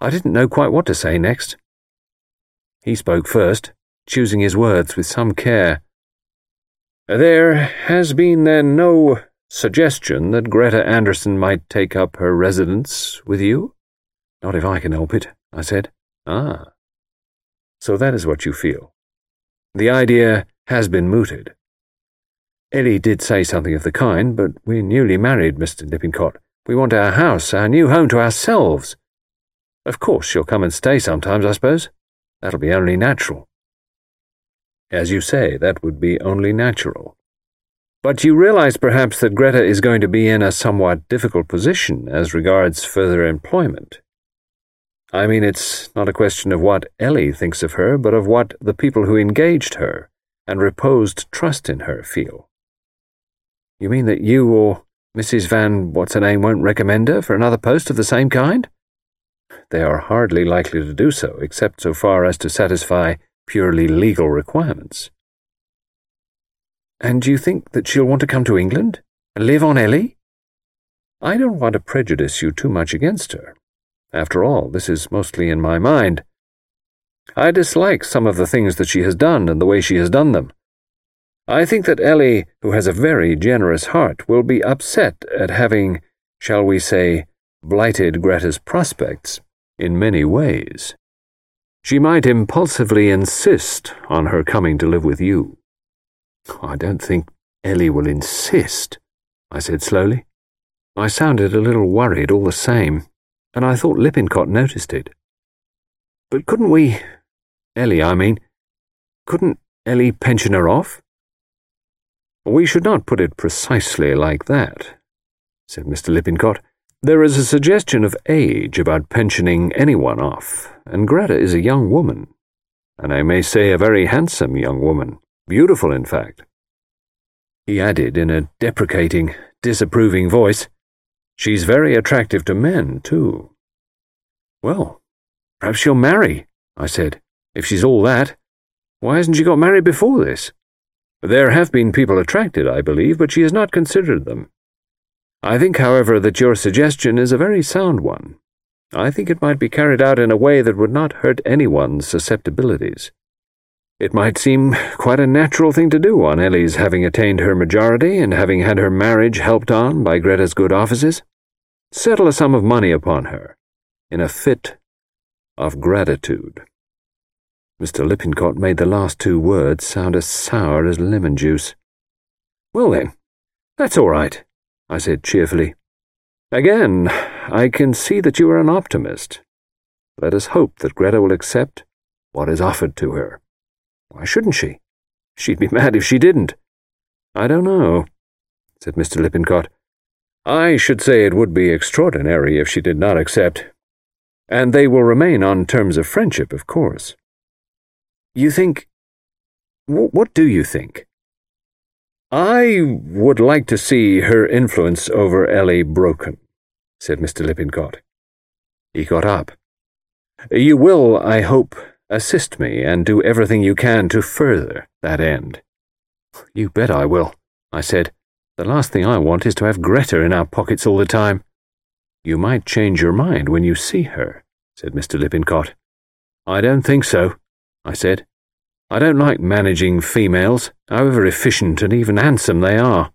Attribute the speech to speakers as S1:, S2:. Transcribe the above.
S1: I didn't know quite what to say next. He spoke first, choosing his words with some care. There has been then no suggestion that Greta Andersen might take up her residence with you? Not if I can help it, I said. Ah. So that is what you feel. The idea has been mooted. Ellie did say something of the kind, but we're newly married, Mr. Lippincott. We want our house, our new home to ourselves. Of course, she'll come and stay sometimes, I suppose. That'll be only natural. As you say, that would be only natural. But you realize perhaps that Greta is going to be in a somewhat difficult position as regards further employment. I mean, it's not a question of what Ellie thinks of her, but of what the people who engaged her and reposed trust in her feel. You mean that you or Mrs. Van What's her name won't recommend her for another post of the same kind? They are hardly likely to do so, except so far as to satisfy purely legal requirements. And do you think that she'll want to come to England and live on Ellie? I don't want to prejudice you too much against her. After all, this is mostly in my mind. I dislike some of the things that she has done and the way she has done them. I think that Ellie, who has a very generous heart, will be upset at having, shall we say, blighted Greta's prospects in many ways. She might impulsively insist on her coming to live with you. I don't think Ellie will insist, I said slowly. I sounded a little worried all the same, and I thought Lippincott noticed it. But couldn't we, Ellie, I mean, couldn't Ellie pension her off? We should not put it precisely like that, said Mr. Lippincott. There is a suggestion of age about pensioning anyone off, and Greta is a young woman, and I may say a very handsome young woman. Beautiful, in fact. He added in a deprecating, disapproving voice, She's very attractive to men, too. Well, perhaps she'll marry, I said, if she's all that. Why hasn't she got married before this? There have been people attracted, I believe, but she has not considered them. I think, however, that your suggestion is a very sound one. I think it might be carried out in a way that would not hurt anyone's susceptibilities. It might seem quite a natural thing to do on Ellie's having attained her majority and having had her marriage helped on by Greta's good offices. Settle a sum of money upon her, in a fit of gratitude. Mr. Lippincott made the last two words sound as sour as lemon juice. Well then, that's all right, I said cheerfully. Again, I can see that you are an optimist. Let us hope that Greta will accept what is offered to her. Why shouldn't she? She'd be mad if she didn't. I don't know, said Mr. Lippincott. I should say it would be extraordinary if she did not accept. And they will remain on terms of friendship, of course. You think. What do you think? I would like to see her influence over Ellie broken, said Mr. Lippincott. He got up. You will, I hope, Assist me and do everything you can to further that end. You bet I will, I said. The last thing I want is to have Greta in our pockets all the time. You might change your mind when you see her, said Mr. Lippincott. I don't think so, I said. I don't like managing females, however efficient and even handsome they are.